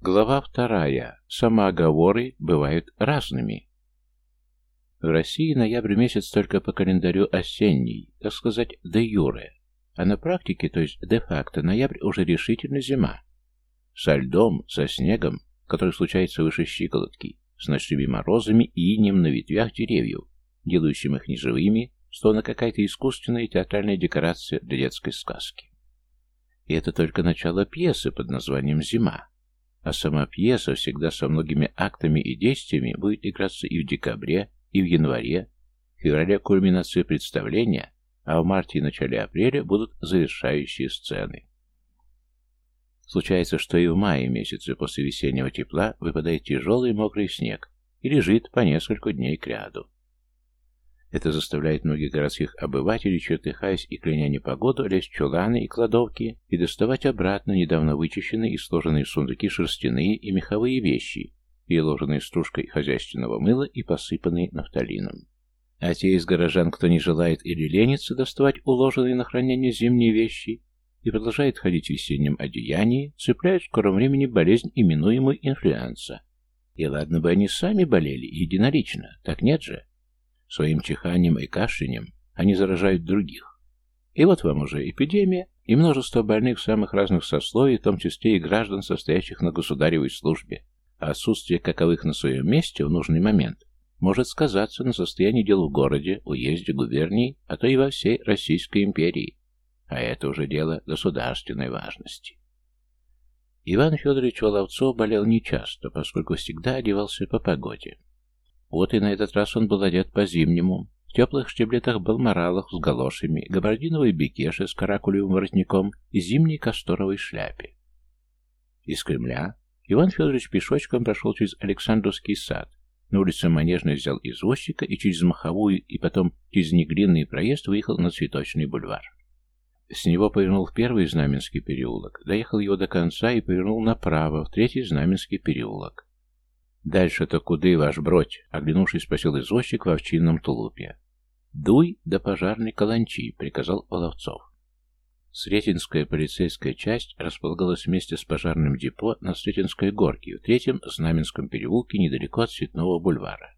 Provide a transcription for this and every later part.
Глава вторая. Самооговоры бывают разными. В России ноябрь месяц только по календарю осенний, так сказать, де юре. А на практике, то есть де-факто, ноябрь уже решительно зима. Со льдом, со снегом, который случается выше щиколотки, с ночными морозами и инем на ветвях деревьев, делающим их неживыми, словно какая-то искусственная театральная декорация для детской сказки. И это только начало пьесы под названием «Зима». А сама пьеса всегда со многими актами и действиями будет играться и в декабре, и в январе, в феврале кульминация представления, а в марте и начале апреля будут завершающие сцены. Случается, что и в мае месяце после весеннего тепла выпадает тяжелый мокрый снег и лежит по несколько дней кряду. Это заставляет многих городских обывателей, чертыхаясь и кляня непогоду, лезть в чуланы и кладовки и доставать обратно недавно вычищенные и сложенные в сундуки шерстяные и меховые вещи, переложенные стружкой хозяйственного мыла и посыпанные нафталином. А те из горожан, кто не желает или ленится доставать уложенные на хранение зимние вещи и продолжает ходить в весеннем одеянии, цепляют в скором времени болезнь, именуемую инфлюенса. И ладно бы они сами болели единолично, так нет же. Своим чиханием и кашлянем они заражают других. И вот вам уже эпидемия и множество больных самых разных сословий, в том числе и граждан, состоящих на государевой службе. А отсутствие каковых на своем месте в нужный момент может сказаться на состоянии дел в городе, уезде, губернии, а то и во всей Российской империи. А это уже дело государственной важности. Иван Федорович Воловцов болел нечасто, поскольку всегда одевался по погоде. Вот и на этот раз он был одет по-зимнему, в теплых штиблетах-балморалах с галошами, габардиновой бекеше с каракулевым воротником и зимней касторовой шляпе. Из Кремля Иван Федорович пешочком прошел через Александровский сад, на улице Манежной взял извозчика и через Маховую и потом через Неглинный проезд выехал на Цветочный бульвар. С него повернул в первый Знаменский переулок, доехал его до конца и повернул направо, в третий Знаменский переулок. «Дальше-то куды, ваш бродь?» — оглянувшись, спросил извозчик в овчинном тулупе. «Дуй до пожарной каланчи», — приказал Воловцов. Сретенская полицейская часть располагалась вместе с пожарным депо на Сретенской горке в третьем Знаменском переулке недалеко от Цветного бульвара.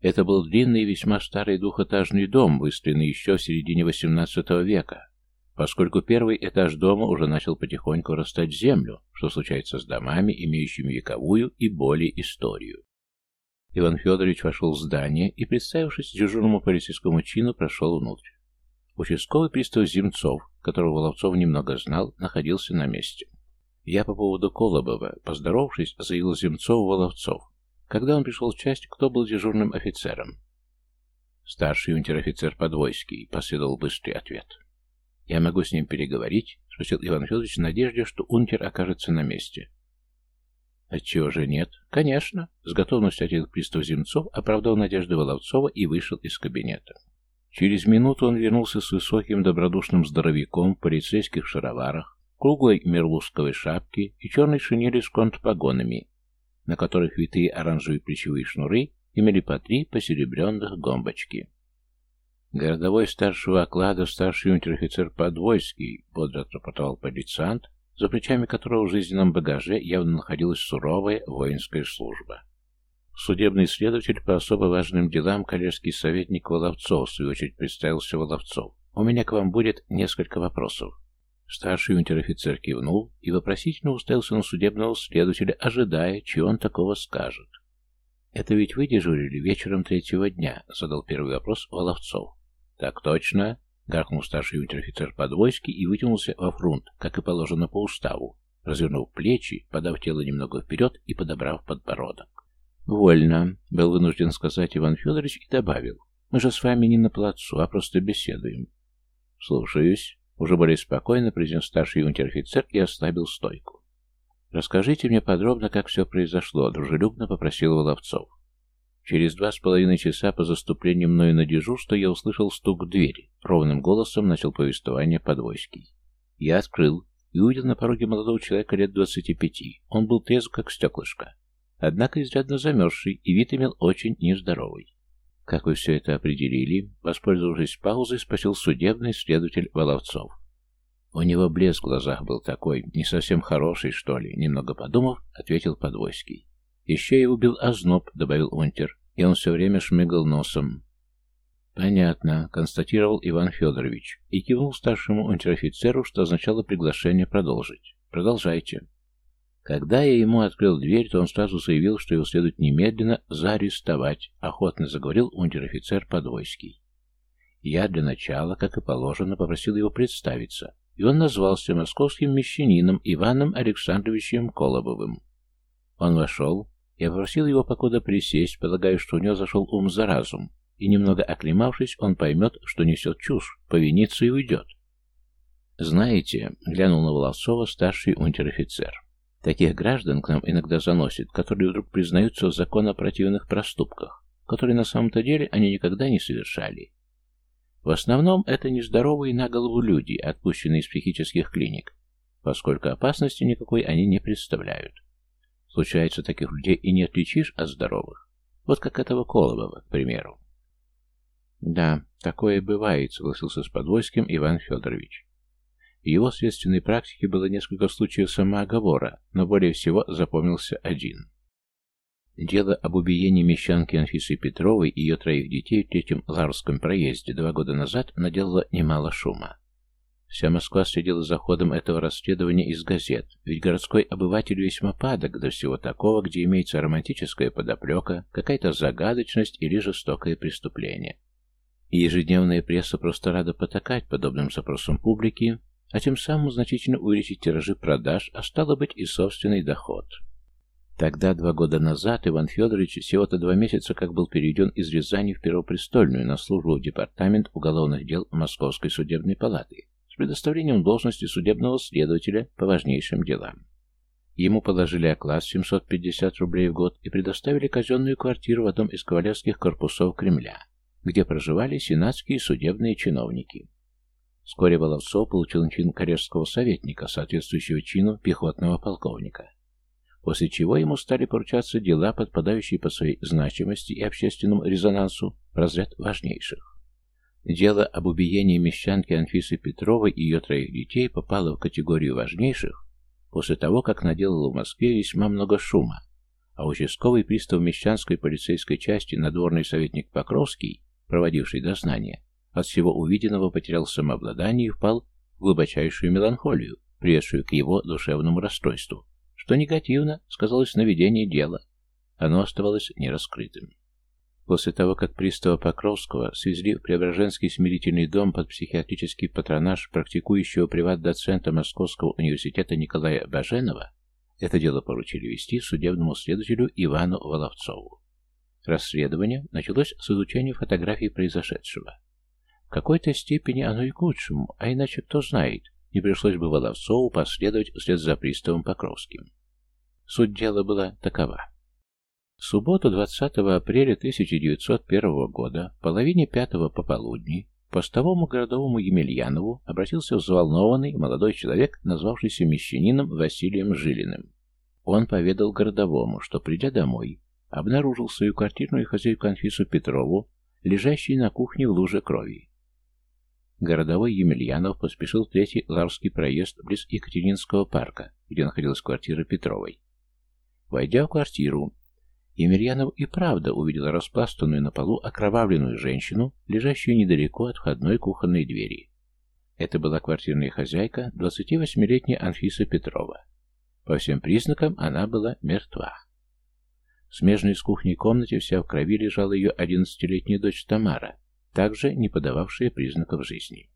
Это был длинный весьма старый двухэтажный дом, выстроенный еще в середине XVIII века, поскольку первый этаж дома уже начал потихоньку растать землю, что случается с домами, имеющими вековую и более историю. Иван Федорович вошел в здание и, представившись дежурному полицейскому чину, прошел внутрь. Участковый пристав Земцов, которого Воловцов немного знал, находился на месте. «Я по поводу Колобова», поздоровавшись, заявил Земцов Воловцов. Когда он пришел в часть, кто был дежурным офицером? «Старший унтер-офицер Подвойский», — последовал быстрый ответ. «Я могу с ним переговорить?» — спросил Иван Федорович в надежде, что унтер окажется на месте. «Отчего же нет?» «Конечно!» — с готовностью ответил пристав Земцов, оправдал надежды Воловцова и вышел из кабинета. Через минуту он вернулся с высоким добродушным здоровяком в полицейских шароварах, круглой мерлузковой шапке и черной шинели с конт-погонами, на которых витые оранжевые плечевые шнуры имели по три посеребренных гомбочки. Городовой старшего оклада, старший унтер-офицер Подвойский, бодро отрапортовал полициант, за плечами которого в жизненном багаже явно находилась суровая воинская служба. Судебный следователь по особо важным делам, коллежский советник Воловцов, в свою очередь представился Воловцов. «У меня к вам будет несколько вопросов». Старший унтер-офицер кивнул и вопросительно уставился на судебного следователя, ожидая, чего он такого скажет. «Это ведь вы дежурили вечером третьего дня?» — задал первый вопрос Воловцов. «Так точно!» — гаркнул старший унтер-офицер подвойски и вытянулся во фрунт, как и положено по уставу, развернув плечи, подав тело немного вперед и подобрав подбородок. «Вольно», — был вынужден сказать Иван Федорович и добавил. «Мы же с вами не на плацу, а просто беседуем». «Слушаюсь», — уже более спокойно произнес старший унтер-офицер и ослабил стойку. «Расскажите мне подробно, как все произошло», — дружелюбно попросил Воловцов. Через два с половиной часа по заступлению мною на дежурство я услышал стук в двери. Ровным голосом начал повествование Подвойский. Я открыл и увидел на пороге молодого человека лет двадцати пяти. Он был трезв, как стеклышко. Однако изрядно замерзший, и вид имел очень нездоровый. «Как вы все это определили?» Воспользовавшись паузой, спросил судебный следователь Воловцов. У него блеск в глазах был такой, не совсем хороший, что ли, немного подумав, ответил Подвойский. Еще и убил озноб, добавил Унтер, и он все время шмыгал носом. «Понятно», — констатировал Иван Федорович и кивнул старшему унтер-офицеру, что означало приглашение продолжить. «Продолжайте». Когда я ему открыл дверь, то он сразу заявил, что его следует немедленно заарестовать, охотно заговорил унтер-офицер Подвойский. Я для начала, как и положено, попросил его представиться, и он назвался московским мещанином Иваном Александровичем Колобовым. Он вошел, я попросил его покуда присесть, полагаю, что у него зашел ум за разум, и немного оклемавшись, он поймет, что несет чушь, повинится и уйдет. «Знаете», — глянул на Волосова старший унтер-офицер, — «таких граждан к нам иногда заносит, которые вдруг признаются в законопротивных проступках, которые на самом-то деле они никогда не совершали. В основном это нездоровые на голову люди, отпущенные из психических клиник, поскольку опасности никакой они не представляют. Случается, таких людей и не отличишь от здоровых. Вот как этого Колобова, к примеру. «Да, такое бывает», — согласился с Подвойским Иван Федорович. В его следственной практике было несколько случаев самооговора, но более всего запомнился один. Дело об убиении мещанки Анфисы Петровой и ее троих детей в третьем Ларском проезде два года назад наделало немало шума. Вся Москва следила за ходом этого расследования из газет, ведь городской обыватель весьма падок до всего такого, где имеется романтическая подоплека, какая-то загадочность или жестокое преступление. И ежедневная пресса просто рада потакать подобным запросам публики, а тем самым значительно увеличить тиражи продаж, а стало быть и собственный доход. Тогда, два года назад, Иван Федорович всего-то два месяца как был переведен из Рязани в Первопрестольную на службу в Департамент уголовных дел Московской судебной палаты предоставлением должности судебного следователя по важнейшим делам. Ему положили оклад 750 рублей в год и предоставили казенную квартиру в одном из кавалерских корпусов Кремля, где проживали сенатские судебные чиновники. Вскоре Воловцов получил чин коллежского советника, соответствующего чину пехотного полковника после чего ему стали поручаться дела, подпадающие по своей значимости и общественному резонансу в разряд важнейших. Дело об убиении мещанки Анфисы Петровой и ее троих детей попало в категорию важнейших после того, как наделало в Москве весьма много шума, а участковый пристав Мещанской полицейской части надворный советник Покровский, проводивший дознание, от всего увиденного потерял самообладание и впал в глубочайшую меланхолию, приведшую к его душевному расстройству что негативно сказалось на ведении дела. Оно оставалось нераскрытым. После того, как пристава Покровского свезли в Преображенский смирительный дом под психиатрический патронаж практикующего приват-доцента Московского университета Николая Баженова, это дело поручили вести судебному следователю Ивану Воловцову. Расследование началось с изучения фотографий произошедшего. В какой-то степени оно и к лучшему, а иначе кто знает, не пришлось бы Воловцову последовать вслед за приставом Покровским. Суть дела была такова. В субботу 20 апреля 1901 года, в половине пятого пополудни, постовому городовому Емельянову обратился взволнованный молодой человек, назвавшийся мещанином Василием Жилиным. Он поведал городовому, что, придя домой, обнаружил свою квартирную хозяйку Анфису Петрову, лежащей на кухне в луже крови. Городовой Емельянов поспешил в третий Ларский проезд близ Екатеринского парка, где находилась квартира Петровой. Войдя в квартиру, Емельянов и правда увидел распластанную на полу окровавленную женщину, лежащую недалеко от входной кухонной двери. Это была квартирная хозяйка, 28-летняя Анфиса Петрова. По всем признакам она была мертва. В смежной с кухней комнате вся в крови лежала ее 11-летняя дочь Тамара, также не подававшая признаков жизни.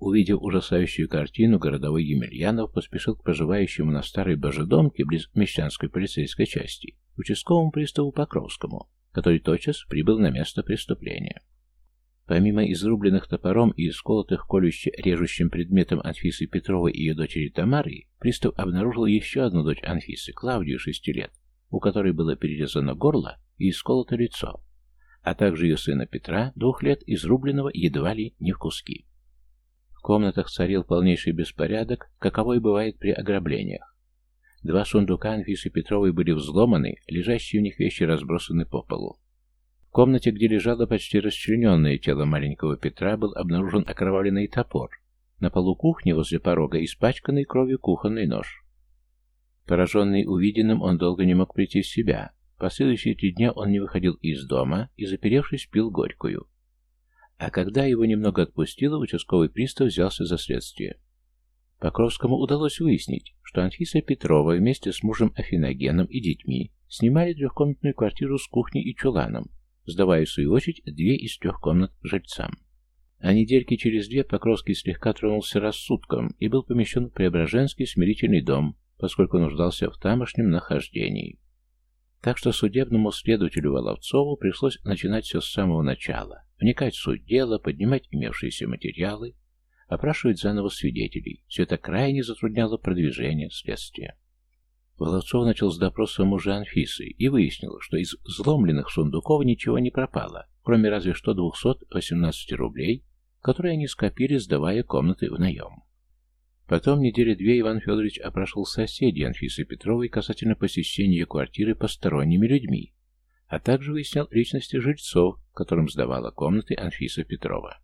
Увидев ужасающую картину, городовой Емельянов поспешил к проживающему на старой божедомке близ Мещанской полицейской части, участковому приставу Покровскому, который тотчас прибыл на место преступления. Помимо изрубленных топором и исколотых колюще-режущим предметом Анфисы Петровой и ее дочери Тамары, пристав обнаружил еще одну дочь Анфисы, Клавдию, шести лет, у которой было перерезано горло и исколото лицо, а также ее сына Петра, двух лет, изрубленного едва ли не в куски. В комнатах царил полнейший беспорядок, каковой бывает при ограблениях. Два сундука Анфисы Петровой были взломаны, лежащие в них вещи разбросаны по полу. В комнате, где лежало почти расчлененное тело маленького Петра, был обнаружен окровавленный топор, На полу кухни возле порога испачканный кровью кухонный нож. Пораженный увиденным, он долго не мог прийти в себя. Последующие три дня он не выходил из дома и, заперевшись, пил горькую. А когда его немного отпустило, участковый пристав взялся за следствие. Покровскому удалось выяснить, что Анфиса Петрова вместе с мужем Афиногеном и детьми снимали трехкомнатную квартиру с кухней и чуланом, сдавая в свою очередь две из трех комнат жильцам. А недельки через две Покровский слегка тронулся рассудком и был помещен в Преображенский смирительный дом, поскольку нуждался в тамошнем нахождении. Так что судебному следователю Воловцову пришлось начинать все с самого начала, вникать в суть дела, поднимать имевшиеся материалы, опрашивать заново свидетелей. Все это крайне затрудняло продвижение следствия. Воловцов начал с допроса мужа Анфисы и выяснил, что из взломленных сундуков ничего не пропало, кроме разве что 218 рублей, которые они скопили, сдавая комнаты в наем. Потом недели две Иван Федорович опрашивал соседей Анфисы Петровой касательно посещения ее квартиры посторонними людьми, а также выяснял личности жильцов, которым сдавала комнаты Анфиса Петрова.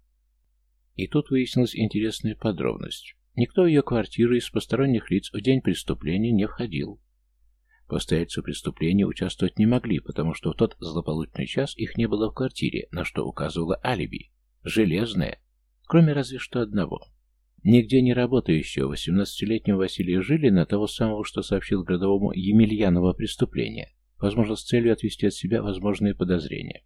И тут выяснилась интересная подробность. Никто в ее квартиру из посторонних лиц в день преступления не входил. Постояльцы преступления участвовать не могли, потому что в тот злополучный час их не было в квартире, на что указывало алиби. Железное. Кроме разве что одного. Нигде не работающего 18-летнего Василия Жилина, того самого, что сообщил городовому Емельянова преступление, возможно, с целью отвести от себя возможные подозрения.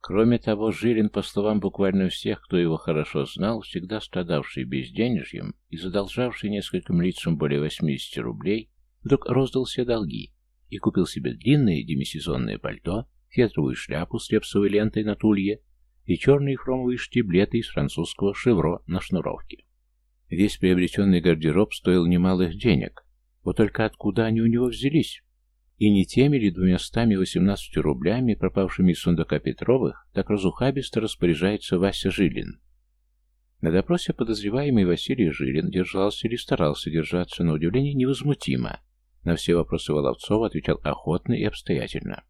Кроме того, Жилин, по словам буквально всех, кто его хорошо знал, всегда страдавший безденежьем и задолжавший нескольким лицам более 80 рублей, вдруг роздал все долги и купил себе длинное демисезонное пальто, фетровую шляпу с репсовой лентой на тулье и черные хромовые штиблеты из французского шевро на шнуровке. Весь приобретенный гардероб стоил немалых денег. Вот только откуда они у него взялись? И не теми ли двумястами восемнадцатью рублями, пропавшими из сундука Петровых, так разухабисто распоряжается Вася Жилин. На допросе подозреваемый Василий Жилин держался или старался держаться, на удивление, невозмутимо. На все вопросы Воловцова отвечал охотно и обстоятельно.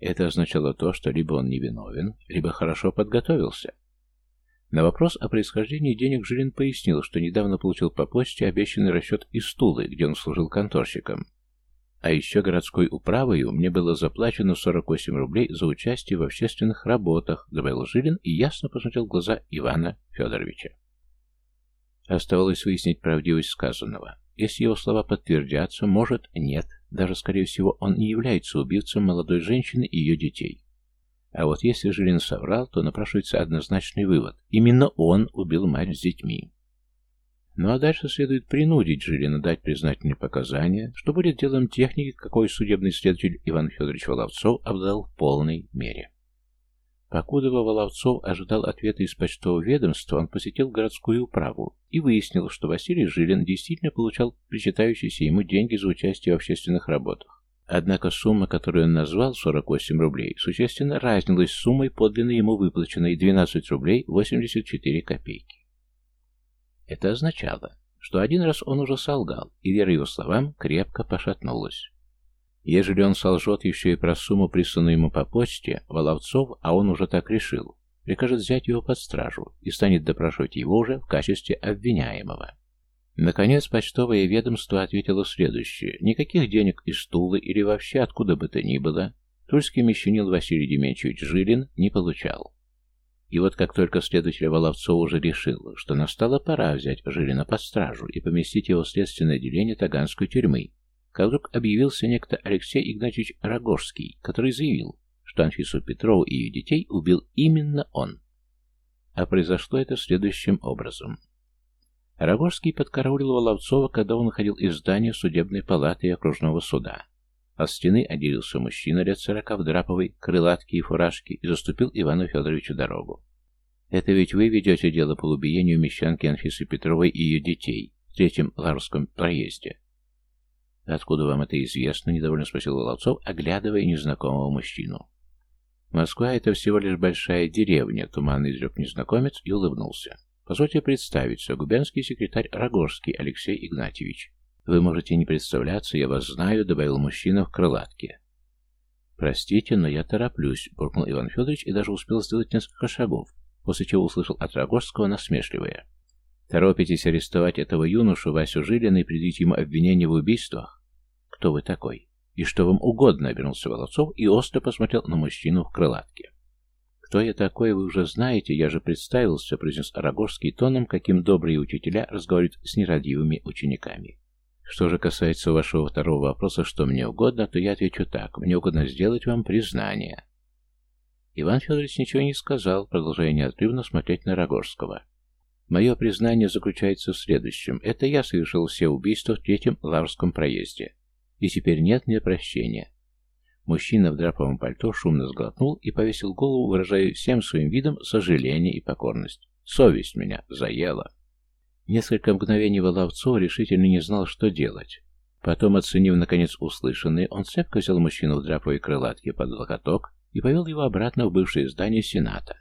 Это означало то, что либо он невиновен, либо хорошо подготовился. На вопрос о происхождении денег Жилин пояснил, что недавно получил по почте обещанный расчет из Тулы, где он служил конторщиком. А еще городской управою мне было заплачено 48 рублей за участие в общественных работах, добавил Жилин и ясно посмотрел в глаза Ивана Федоровича. Оставалось выяснить правдивость сказанного. Если его слова подтвердятся, может, нет. Даже, скорее всего, он не является убийцем молодой женщины и ее детей. А вот если Жилин соврал, то напрашивается однозначный вывод. Именно он убил мать с детьми. Ну а дальше следует принудить Жилина дать признательные показания, что будет делом техники, какой судебный следователь Иван Федорович Воловцов обладал в полной мере. Покуда Воловцов ожидал ответа из почтового ведомства, он посетил городскую управу и выяснил, что Василий Жилин действительно получал причитающиеся ему деньги за участие в общественных работах. Однако сумма, которую он назвал, 48 рублей, существенно разнилась с суммой, подлинно ему выплаченной 12 рублей 84 копейки. Это означало, что один раз он уже солгал, и вера его словам крепко пошатнулась. Ежели он солжет еще и про сумму, присланную ему по почте, Воловцов, а он уже так решил, прикажет взять его под стражу и станет допрашивать его уже в качестве обвиняемого. Наконец, почтовое ведомство ответило следующее. Никаких денег из Тулы или вообще откуда бы то ни было тульский мещанин Василий Дементьевич Жилин не получал. И вот как только следователь Воловцов уже решил, что настала пора взять Жилина под стражу и поместить его в следственное отделение Таганской тюрьмы, как вдруг объявился некто Алексей Игнатьевич Рогожский, который заявил, что Анфису Петрову и ее детей убил именно он. А произошло это следующим образом. Рогожский подкараулил Воловцова, когда он выходил из здания судебной палаты и окружного суда. От стены отделился мужчина лет сорока в драповой крылатке и фуражке и заступил Ивану Федоровичу дорогу. «Это ведь вы ведете дело по убиению мещанки Анфисы Петровой и ее детей в третьем Ларском проезде». «Откуда вам это известно?» — недовольно спросил Воловцов, оглядывая незнакомого мужчину. «Москва — это всего лишь большая деревня», — туманно изрек незнакомец и улыбнулся. Позвольте представиться, губернский секретарь Рогожский Алексей Игнатьевич. Вы можете не представляться, я вас знаю, добавил мужчина в крылатке. Простите, но я тороплюсь, буркнул Иван Федорович и даже успел сделать несколько шагов, после чего услышал от Рогожского насмешливое. Торопитесь арестовать этого юношу, Васю Жилина, и предъявить ему обвинение в убийствах? Кто вы такой? И что вам угодно, обернулся Волосов и остро посмотрел на мужчину в крылатке. «Кто я такой, вы уже знаете, я же представился», — произнес Арагорский тоном, каким добрые учителя разговаривают с нерадивыми учениками. «Что же касается вашего второго вопроса, что мне угодно, то я отвечу так. Мне угодно сделать вам признание». Иван Федорович ничего не сказал, продолжая неотрывно смотреть на Рогорского. «Мое признание заключается в следующем. Это я совершил все убийства в третьем Лаврском проезде. И теперь нет мне прощения. Мужчина в драповом пальто шумно сглотнул и повесил голову, выражая всем своим видом сожаление и покорность. Совесть меня заела. Несколько мгновений Воловцов решительно не знал, что делать. Потом, оценив наконец услышанное, он цепко взял мужчину в драповой крылатке под локоток и повел его обратно в бывшее здание Сената.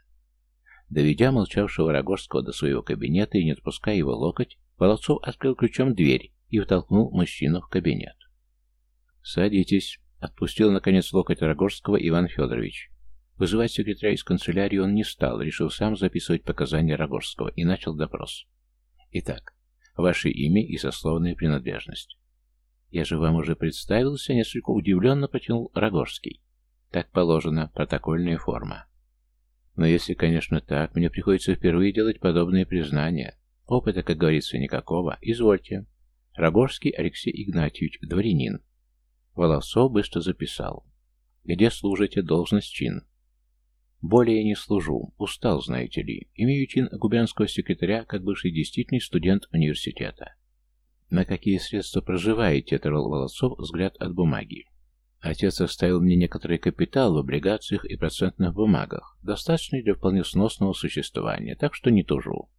Доведя молчавшего Рогожского до своего кабинета и не отпуская его локоть, Воловцов открыл ключом дверь и втолкнул мужчину в кабинет. «Садитесь», Отпустил, наконец, локоть Рогожского Иван Федорович. Вызывать секретаря из канцелярии он не стал, решил сам записывать показания Рогожского и начал допрос. Итак, ваше имя и сословная принадлежность. Я же вам уже представился, несколько удивленно протянул Рогожский. Так положено, протокольная форма. Но если, конечно, так, мне приходится впервые делать подобные признания. Опыта, как говорится, никакого. Извольте. Рогожский Алексей Игнатьевич, дворянин, Волосов быстро записал. «Где служите? Должность чин?» «Более не служу. Устал, знаете ли. Имею чин губернского секретаря, как бывший действительный студент университета». «На какие средства проживаете?» — оторвал Волосов взгляд от бумаги. Отец оставил мне некоторый капитал в облигациях и процентных бумагах, достаточный для вполне сносного существования, так что не тужу.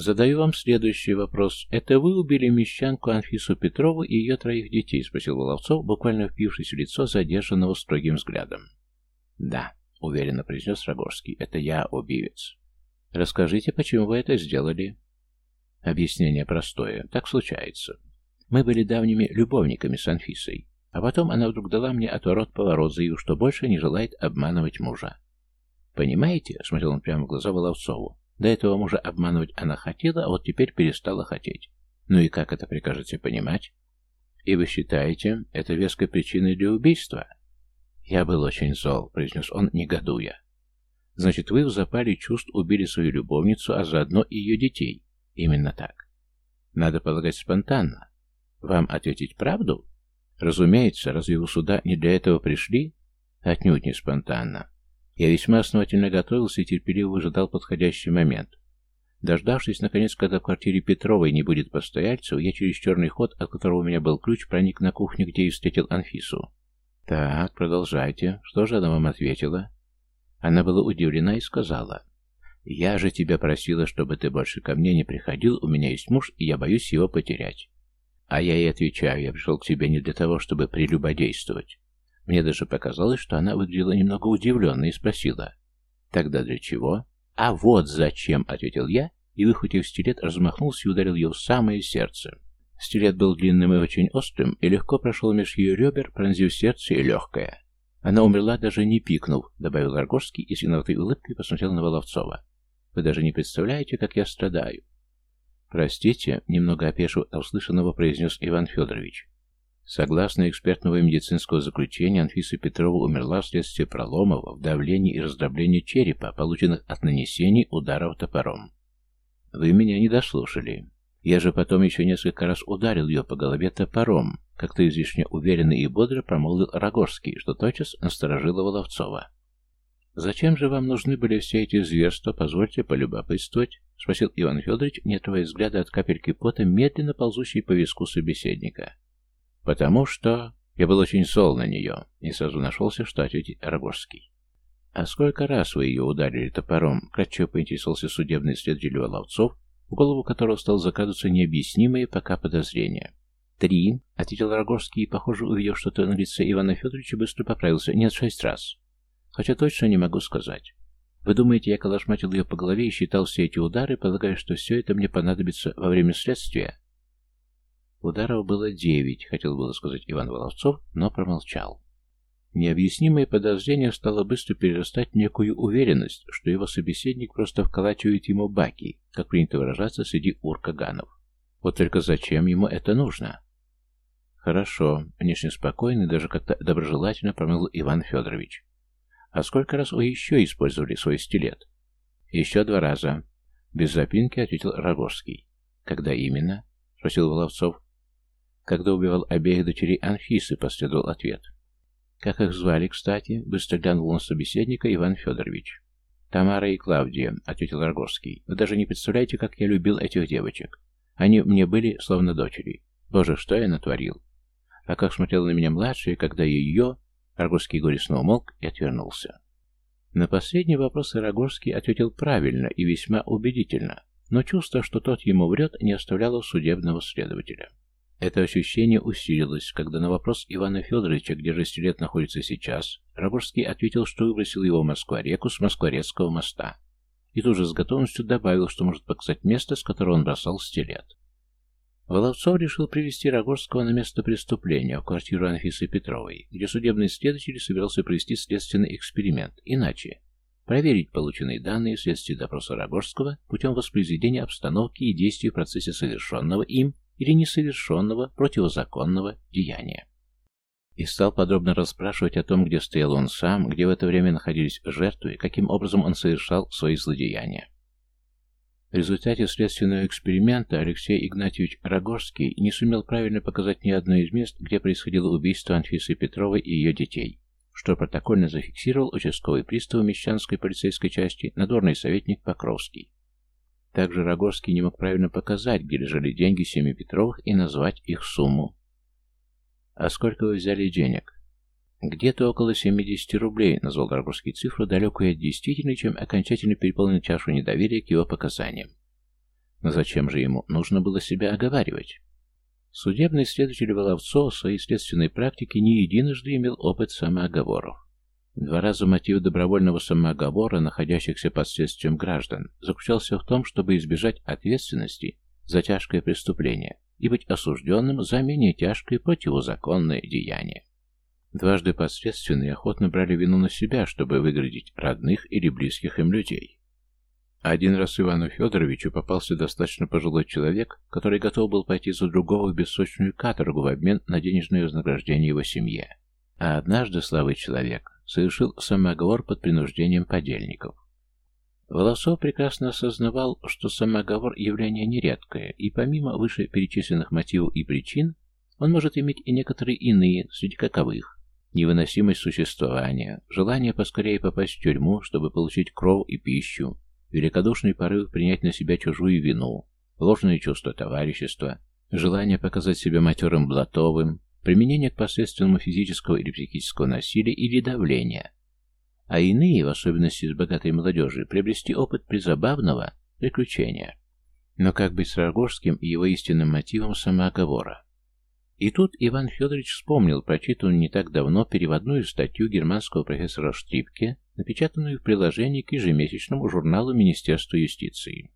«Задаю вам следующий вопрос. Это вы убили мещанку Анфису Петрову и ее троих детей?» — спросил Воловцов, буквально впившись в лицо задержанного строгим взглядом. «Да», — уверенно произнес Рогорский, — «это я убивец». «Расскажите, почему вы это сделали?» Объяснение простое. Так случается. Мы были давними любовниками с Анфисой, а потом она вдруг дала мне отворот-поворот, заявив, что больше не желает обманывать мужа. «Понимаете?» — смотрел он прямо в глаза Воловцову. До этого мужа обманывать она хотела, а вот теперь перестала хотеть. Ну и как это прикажете понимать? И вы считаете, это веской причиной для убийства? Я был очень зол, произнес он, негодуя. Значит, вы в запале чувств убили свою любовницу, а заодно и ее детей. Именно так. Надо полагать спонтанно. Вам ответить правду? Разумеется, разве вы сюда не для этого пришли? Отнюдь не спонтанно. Я весьма основательно готовился и терпеливо выжидал подходящий момент. Дождавшись, наконец, когда в квартире Петровой не будет постояльцев, я через черный ход, от которого у меня был ключ, проник на кухню, где и встретил Анфису. «Так, продолжайте. Что же она вам ответила?» Она была удивлена и сказала, «Я же тебя просила, чтобы ты больше ко мне не приходил, у меня есть муж, и я боюсь его потерять». А я ей отвечаю, я пришел к тебе не для того, чтобы прелюбодействовать. Мне даже показалось, что она выглядела немного удивленно и спросила. «Тогда для чего?» «А вот зачем», — ответил я, и, выхватив стилет, размахнулся и ударил ее в самое сердце. Стилет был длинным и очень острым, и легко прошел меж ее ребер, пронзив сердце и легкое. Она умерла, даже не пикнув, добавил Аргорский и с виноватой улыбкой посмотрел на Воловцова. «Вы даже не представляете, как я страдаю». «Простите», — немного опешив услышанного, произнес Иван Федорович. Согласно экспертного медицинского заключения, Анфиса Петрова умерла вследствие проломов, вдавлений и раздробления черепа, полученных от нанесений ударов топором. Вы меня не дослушали. Я же потом еще несколько раз ударил ее по голове топором, как-то излишне уверенно и бодро промолвил Рогожский, что тотчас насторожило Воловцова. «Зачем же вам нужны были все эти зверства, позвольте полюбопытствовать?» — спросил Иван Федорович, не отрывая взгляда от капельки пота, медленно ползущей по виску собеседника. Потому что я был очень зол на нее, и сразу нашелся, что ответить Рогожский. «А сколько раз вы ее ударили топором?» — кратчево поинтересовался судебный следователь Воловцов, в голову которого стал закрадываться необъяснимые пока подозрения. «Три», — ответил Рогожский, и, похоже, увидев что-то на лице Ивана Федоровича, быстро поправился. «Нет, шесть раз. Хотя точно не могу сказать. Вы думаете, я калашматил ее по голове и считал все эти удары, полагая, что все это мне понадобится во время следствия?» Ударов было девять, хотел было сказать Иван Воловцов, но промолчал. Необъяснимое подозрение стало быстро перерастать в некую уверенность, что его собеседник просто вколачивает ему баки, как принято выражаться среди уркаганов. Вот только зачем ему это нужно? Хорошо, внешне спокойный, даже как-то доброжелательно промыл Иван Федорович. А сколько раз вы еще использовали свой стилет? Еще два раза. Без запинки ответил Рогожский. Когда именно? Спросил Воловцов. Когда убивал обеих дочерей Анфисы, последовал ответ. Как их звали, кстати? Быстро глянул на собеседника Иван Федорович. «Тамара и Клавдия», — ответил Рогожский. «Вы даже не представляете, как я любил этих девочек. Они мне были словно дочери. Боже, что я натворил!» А как смотрела на меня младшая, когда ее... Рогожский горестно умолк и отвернулся. На последний вопрос Рогожский ответил правильно и весьма убедительно, но чувство, что тот ему врет, не оставляло судебного следователя. Это ощущение усилилось, когда на вопрос Ивана Федоровича, где же находится сейчас, Рогожский ответил, что выбросил его в Москва-реку с Москворецкого моста. И тут же с готовностью добавил, что может показать место, с которого он бросал стилет. Воловцов решил привести Рогожского на место преступления, в квартиру Анфисы Петровой, где судебный следователь собирался провести следственный эксперимент, иначе проверить полученные данные вследствие допроса Рогожского путем воспроизведения обстановки и действий в процессе совершенного им или несовершенного противозаконного деяния. И стал подробно расспрашивать о том, где стоял он сам, где в это время находились жертвы, каким образом он совершал свои злодеяния. В результате следственного эксперимента Алексей Игнатьевич Рогожский не сумел правильно показать ни одно из мест, где происходило убийство Анфисы Петровой и ее детей, что протокольно зафиксировал участковый пристав Мещанской полицейской части, надорный советник Покровский. Также Рогожский не мог правильно показать, где лежали деньги семьи Петровых и назвать их сумму. «А сколько вы взяли денег?» «Где-то около 70 рублей», — назвал Рогожский цифру, далекую от действительной, чем окончательно переполнил чашу недоверия к его показаниям. Но зачем же ему нужно было себя оговаривать? Судебный следователь Воловцов в своей следственной практике не единожды имел опыт самооговоров. Два раза мотив добровольного самооговора, находящихся под следствием граждан, заключался в том, чтобы избежать ответственности за тяжкое преступление и быть осужденным за менее тяжкое противозаконное деяние. Дважды подследственные охотно брали вину на себя, чтобы выградить родных или близких им людей. Один раз Ивану Федоровичу попался достаточно пожилой человек, который готов был пойти за другого в бессрочную каторгу в обмен на денежное вознаграждение его семье. А однажды славый человек совершил самоговор под принуждением подельников. Волосов прекрасно осознавал, что самоговор – явление нередкое, и помимо вышеперечисленных мотивов и причин, он может иметь и некоторые иные, среди каковых – невыносимость существования, желание поскорее попасть в тюрьму, чтобы получить кров и пищу, великодушный порыв принять на себя чужую вину, ложное чувство товарищества, желание показать себя матерым блатовым, применение к посредственному физического или психического насилия или давления, а иные, в особенности с богатой молодежи, приобрести опыт призабавного приключения. Но как быть с Рогожским и его истинным мотивом самооговора? И тут Иван Федорович вспомнил прочитанную не так давно переводную статью германского профессора Штрипке, напечатанную в приложении к ежемесячному журналу Министерства юстиции.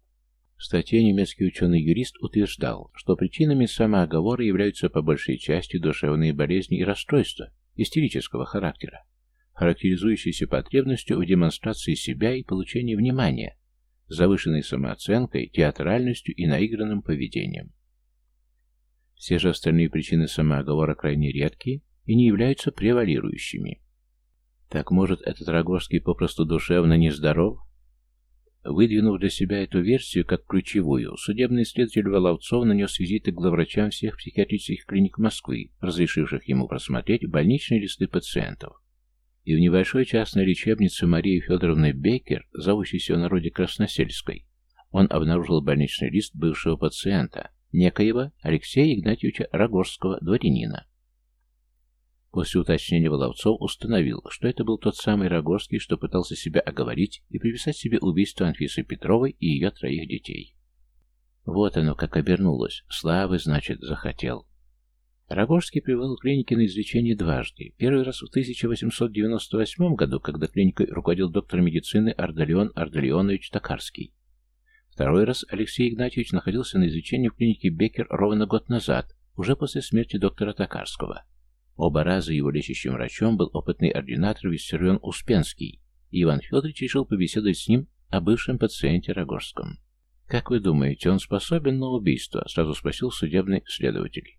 В статье немецкий ученый-юрист утверждал, что причинами самооговора являются по большей части душевные болезни и расстройства истерического характера, характеризующиеся потребностью в демонстрации себя и получении внимания, завышенной самооценкой, театральностью и наигранным поведением. Все же остальные причины самооговора крайне редкие и не являются превалирующими. Так может этот Рогожский попросту душевно нездоров? Выдвинув для себя эту версию как ключевую, судебный следователь Воловцов нанес визиты главврачам всех психиатрических клиник Москвы, разрешивших ему просмотреть больничные листы пациентов. И в небольшой частной лечебнице Марии Федоровны Бейкер, зовущейся в народе Красносельской, он обнаружил больничный лист бывшего пациента, некоего Алексея Игнатьевича Рогожского, дворянина. После уточнения Воловцов установил, что это был тот самый Рогорский, что пытался себя оговорить и приписать себе убийство Анфисы Петровой и ее троих детей. Вот оно как обернулось. Славы, значит, захотел. Рогорский привел клинике на излечение дважды. Первый раз в 1898 году, когда клиникой руководил доктор медицины Ардалион Ардалионович Токарский. Второй раз Алексей Игнатьевич находился на излечении в клинике Беккер ровно год назад, уже после смерти доктора Токарского. Оба раза его лечащим врачом был опытный ординатор Виссарион Успенский, и Иван Федорович решил побеседовать с ним о бывшем пациенте Рогожском. «Как вы думаете, он способен на убийство?» — сразу спросил судебный следователь.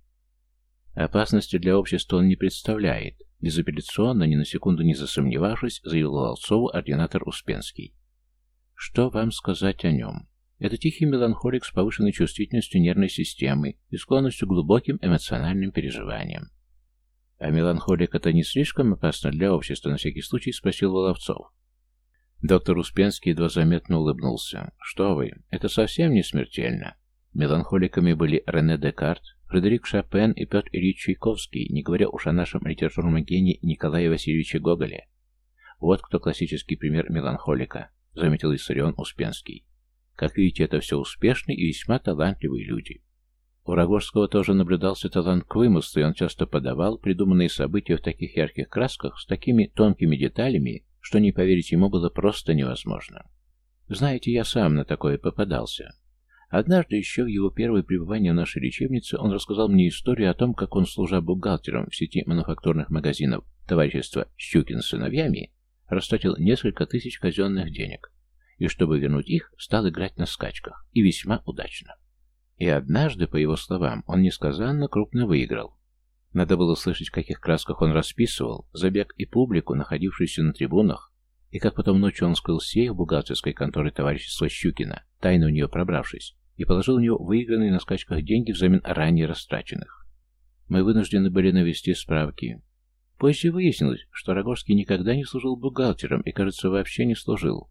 «Опасности для общества он не представляет», — безапелляционно, ни на секунду не засомневавшись, заявил Волцову ординатор Успенский. «Что вам сказать о нем?» Это тихий меланхолик с повышенной чувствительностью нервной системы и склонностью к глубоким эмоциональным переживаниям. «А меланхолик это не слишком опасно для общества?» — на всякий случай спросил Воловцов. Доктор Успенский едва заметно улыбнулся. «Что вы, это совсем не смертельно. Меланхоликами были Рене Декарт, Фредерик Шопен и Петр Ильич Чайковский, не говоря уж о нашем литературном гении Николае Васильевиче Гоголе. Вот кто классический пример меланхолика, заметил Иссарион Успенский. Как видите, это все успешные и весьма талантливые люди. У Рогожского тоже наблюдался талант к вымыслу, и он часто подавал придуманные события в таких ярких красках, с такими тонкими деталями, что не поверить ему было просто невозможно. Знаете, я сам на такое попадался. Однажды еще в его первое пребывание в нашей лечебнице он рассказал мне историю о том, как он, служа бухгалтером в сети мануфактурных магазинов товарищества «Щукин с сыновьями», растратил несколько тысяч казенных денег, и чтобы вернуть их, стал играть на скачках, и весьма удачно. И однажды, по его словам, он несказанно крупно выиграл. Надо было слышать, в каких красках он расписывал, забег и публику, находившуюся на трибунах, и как потом ночью он скрыл сейф бухгалтерской конторы товарищества Щукина, тайно у нее пробравшись, и положил у нее выигранные на скачках деньги взамен ранее растраченных. Мы вынуждены были навести справки. Позже выяснилось, что Рогожский никогда не служил бухгалтером и, кажется, вообще не служил.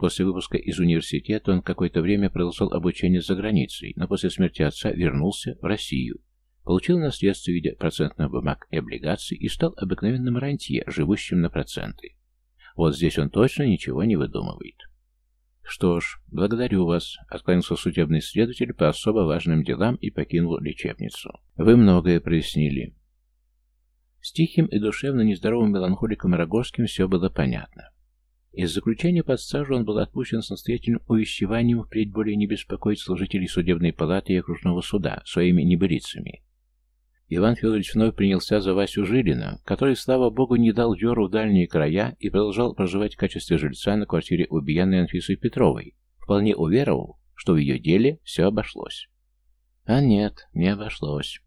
После выпуска из университета он какое-то время продолжал обучение за границей, но после смерти отца вернулся в Россию Получил наследство в виде процентных бумаг и облигаций и стал обыкновенным рантье, живущим на проценты. Вот здесь он точно ничего не выдумывает. Что ж, благодарю вас, отклонился судебный следователь по особо важным делам и покинул лечебницу. Вы многое прояснили. С тихим и душевно нездоровым меланхоликом Рогожским все было понятно. Из заключения под стражу он был отпущен с настоятельным увещеванием впредь более не беспокоить служителей судебной палаты и окружного суда своими небылицами, Иван Федорович вновь принялся за Васю Жилина, который, слава богу, не дал дёру в дальние края и продолжал проживать в качестве жильца на квартире убиенной Анфисы Петровой, вполне уверовал, что в ее деле все обошлось. А нет, не обошлось.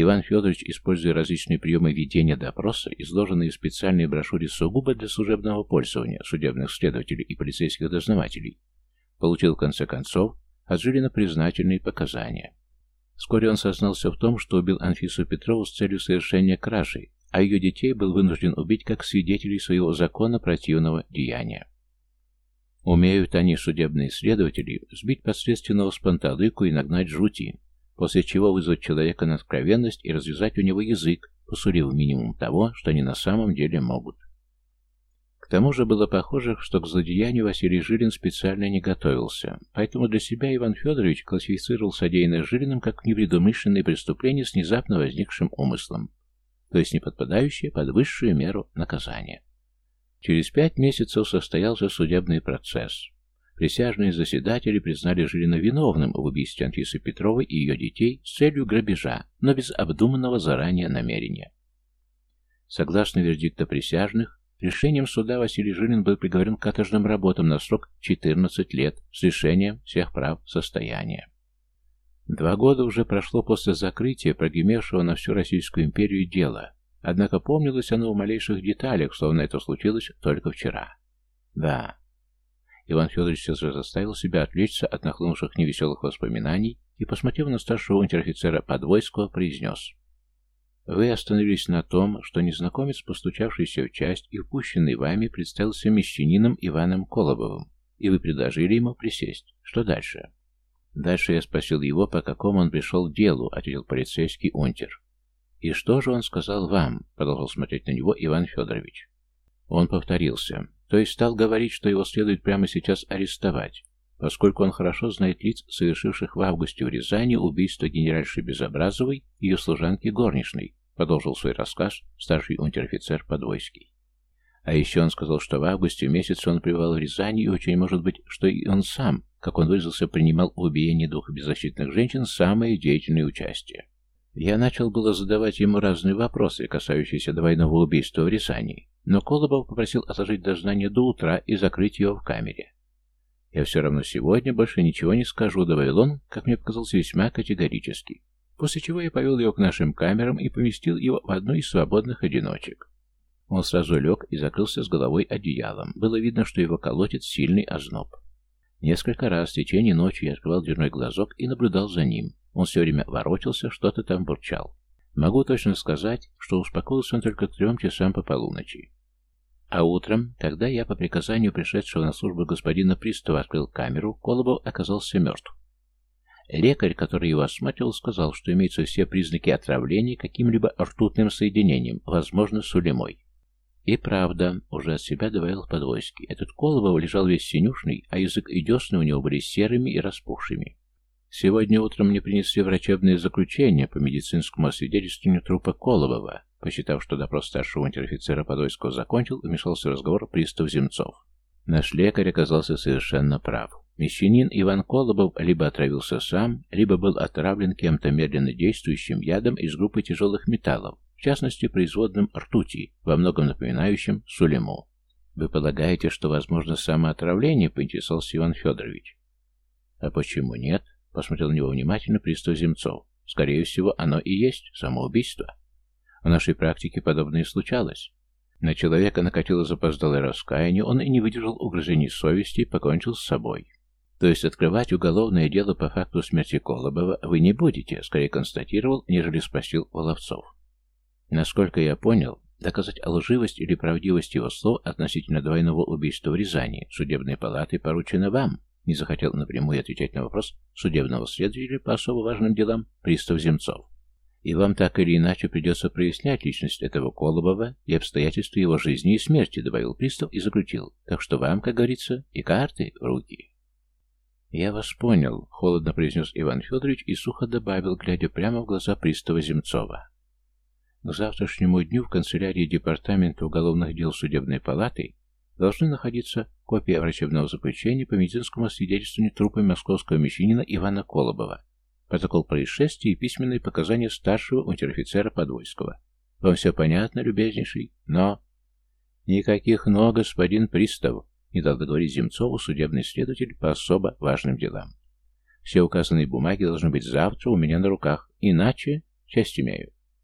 Иван Федорович, используя различные приемы ведения допроса, изложенные в специальной брошюре сугубо для служебного пользования судебных следователей и полицейских дознавателей, получил в конце концов от Жилина признательные показания. Вскоре он сознался в том, что убил Анфису Петрову с целью совершения кражи, а ее детей был вынужден убить как свидетелей своего закона противного деяния. Умеют они, судебные следователи, сбить подследственного с панталыку и нагнать жути, после чего вызвать человека на откровенность и развязать у него язык, посулив минимум того, что они на самом деле могут. К тому же было похоже, что к злодеянию Василий Жилин специально не готовился, поэтому для себя Иван Федорович классифицировал содеянное Жилиным как непредумышленное преступление с внезапно возникшим умыслом, то есть не подпадающее под высшую меру наказания. Через пять месяцев состоялся судебный процесс. Присяжные заседатели признали Жилина виновным в убийстве Анфисы Петровой и ее детей с целью грабежа, но без обдуманного заранее намерения. Согласно вердикта присяжных, Решением суда Василий Жилин был приговорен к каторжным работам на срок 14 лет с лишением всех прав состояния. Два года уже прошло после закрытия прогремевшего на всю Российскую империю дела, однако помнилось оно в малейших деталях, словно это случилось только вчера. Да. Иван Федорович сейчас же заставил себя отвлечься от нахлынувших невеселых воспоминаний и, посмотрев на старшего унтер-офицера Подвойского, произнес — вы остановились на том, что незнакомец, постучавшийся в часть и впущенный вами, представился мещанином Иваном Колобовым, и вы предложили ему присесть. Что дальше? Дальше я спросил его, по какому он пришел делу, ответил полицейский унтер. И что же он сказал вам? Продолжал смотреть на него Иван Федорович. Он повторился, то есть стал говорить, что его следует прямо сейчас арестовать, поскольку он хорошо знает лиц, совершивших в августе в Рязани убийство генеральши Безобразовой и ее служанки горничной, продолжил свой рассказ старший унтер-офицер Подвойский. А еще он сказал, что в августе месяце он пребывал в Рязани, и очень может быть, что и он сам, как он выразился, принимал в убиении двух беззащитных женщин самое деятельное участие. Я начал было задавать ему разные вопросы, касающиеся двойного убийства в Рязани, но Колобов попросил отложить дознание до утра и закрыть его в камере. «Я все равно сегодня больше ничего не скажу», — добавил он, как мне показалось, весьма категорически. После чего я повел его к нашим камерам и поместил его в одну из свободных одиночек. Он сразу лег и закрылся с головой одеялом. Было видно, что его колотит сильный озноб. Несколько раз в течение ночи я открывал дверной глазок и наблюдал за ним. Он все время ворочался, что-то там бурчал. Могу точно сказать, что успокоился он только к трем часам по полуночи. А утром, когда я по приказанию пришедшего на службу господина пристава открыл камеру, Колобов оказался мертв. Лекарь, который его осматривал, сказал, что имеются все признаки отравления каким-либо ртутным соединением, возможно, сулемой. И правда, уже от себя добавил Подвойский. Этот Колобов лежал весь синюшный, а язык и десны у него были серыми и распухшими. Сегодня утром мне принесли врачебное заключение по медицинскому освидетельствованию трупа Колобова. Посчитав, что допрос старшего унтер-офицера Подвойского закончил, вмешался в разговор пристав Земцов. Наш лекарь оказался совершенно прав. Мещанин Иван Колобов либо отравился сам, либо был отравлен кем-то медленно действующим ядом из группы тяжелых металлов, в частности, производным ртути, во многом напоминающим сулему. «Вы полагаете, что возможно самоотравление?» — поинтересовался Иван Федорович. «А почему нет?» — посмотрел на него внимательно пристав Земцов. «Скорее всего, оно и есть самоубийство. В нашей практике подобное случалось. На человека накатило запоздалое раскаяние, он и не выдержал угрызений совести и покончил с собой. То есть открывать уголовное дело по факту смерти Колобова вы не будете, скорее констатировал, нежели спросил Воловцов. Насколько я понял, доказать лживость или правдивость его слов относительно двойного убийства в Рязани судебной палаты поручено вам, не захотел напрямую отвечать на вопрос судебного следователя по особо важным делам пристав Земцов. И вам так или иначе придется прояснять личность этого Колобова и обстоятельства его жизни и смерти, добавил пристав и заключил. Так что вам, как говорится, и карты в руки. «Я вас понял», — холодно произнес Иван Федорович и сухо добавил, глядя прямо в глаза пристава Земцова. К завтрашнему дню в канцелярии Департамента уголовных дел Судебной палаты должны находиться копия врачебного заключения по медицинскому свидетельствованию трупа московского мещанина Ивана Колобова, протокол происшествия и письменные показания старшего унтер-офицера Подвойского. Вам все понятно, любезнейший? Но... Никаких «но», господин пристав, не дал договорить Земцову судебный следователь по особо важным делам. Все указанные бумаги должны быть завтра у меня на руках, иначе часть имею.